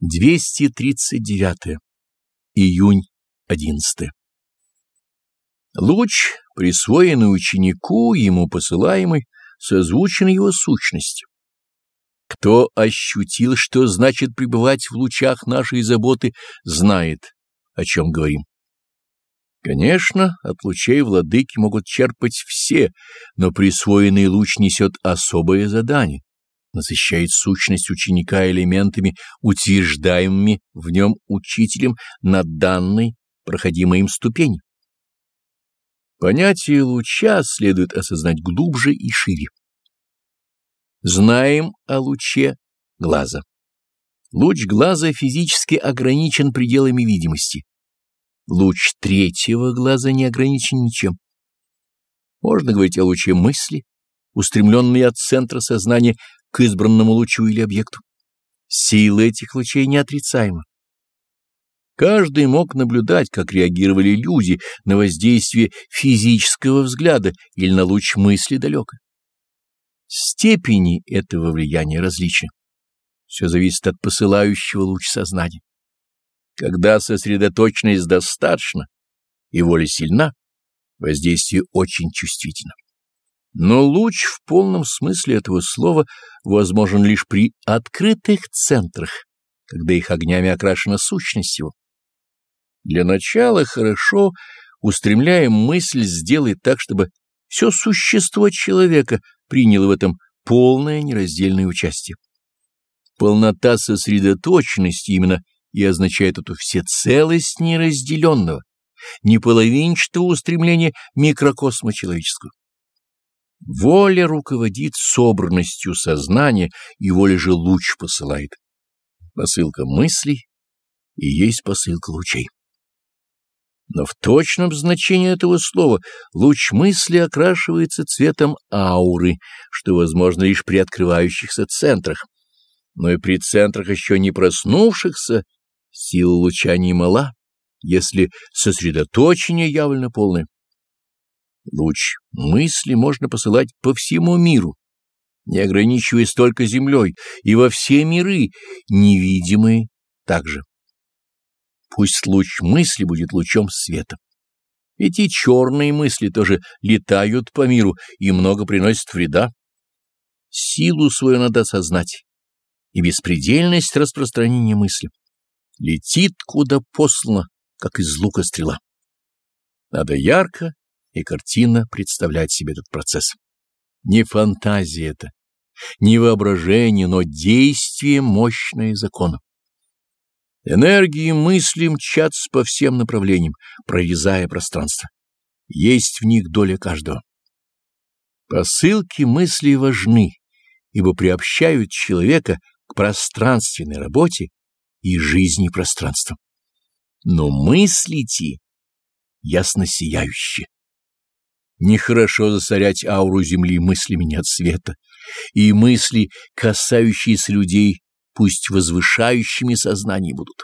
239. Июнь 11. Луч, присвоенный ученику, ему посылаемый, созвучен его сущностью. Кто ощутил, что значит пребывать в лучах нашей заботы, знает, о чем говорим. Конечно, от лучей владыки могут черпать все, но присвоенный луч несет особое задание насыщает сущность ученика элементами, утверждаемыми в нем учителем на данной проходимой им ступени. Понятие луча следует осознать глубже и шире. Знаем о луче глаза. Луч глаза физически ограничен пределами видимости. Луч третьего глаза не ограничен ничем. Можно говорить о луче мысли, устремленной от центра сознания к избранному лучу или объекту. Сила этих лучей неотрицаема. Каждый мог наблюдать, как реагировали люди на воздействие физического взгляда или на луч мысли далеко. Степени этого влияния различны. Все зависит от посылающего луч сознания. Когда сосредоточенность достаточно и воля сильна, воздействие очень чувствительно. Но луч в полном смысле этого слова возможен лишь при открытых центрах, когда их огнями окрашена сущность его. Для начала хорошо, устремляя мысль, сделать так, чтобы все существо человека приняло в этом полное нераздельное участие. Полнота сосредоточенности именно и означает эту всецелость неразделенного, неполовинчатого устремления микрокосма человеческого. Воля руководит собранностью сознания, и воля же луч посылает. Посылка мыслей и есть посылка лучей. Но в точном значении этого слова луч мысли окрашивается цветом ауры, что возможно лишь при открывающихся центрах. Но и при центрах еще не проснувшихся сила луча не мала, если сосредоточение явлено полное. Луч мысли можно посылать по всему миру, не ограничиваясь только землей, и во все миры, невидимые также. Пусть луч мысли будет лучом света. Эти черные мысли тоже летают по миру и много приносят вреда. Силу свою надо сознать и беспредельность распространения мысли. Летит куда послано, как из лука стрела. Надо ярко и картина представлять себе этот процесс. Не фантазия это, не воображение, но действие мощное закона. Энергии мысли мчатся по всем направлениям, прорезая пространство. Есть в них доля каждого. Посылки мыслей важны, ибо приобщают человека к пространственной работе и жизни пространства. Но мыслите ясно сияюще. Нехорошо засорять ауру Земли мыслями нет света, и мысли, касающиеся людей, пусть возвышающими сознание будут.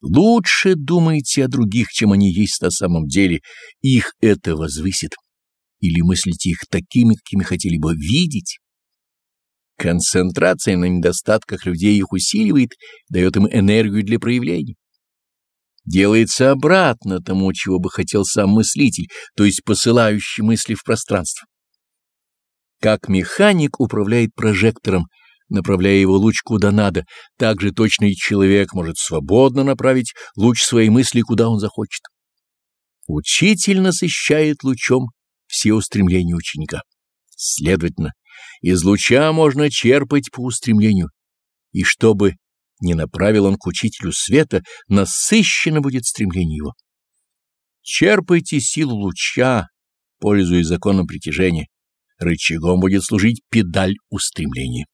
Лучше думайте о других, чем они есть на самом деле, их это возвысит. Или мыслите их такими, какими хотели бы видеть. Концентрация на недостатках людей их усиливает, дает им энергию для проявления делается обратно тому, чего бы хотел сам мыслитель, то есть посылающий мысли в пространство. Как механик управляет прожектором, направляя его луч куда надо, так же точно и человек может свободно направить луч своей мысли куда он захочет. Учитель насыщает лучом все устремления ученика. Следовательно, из луча можно черпать по устремлению, и чтобы не направил он к учителю света, насыщенно будет стремление его. Черпайте силу луча, пользуясь законом притяжения. Рычагом будет служить педаль устремления.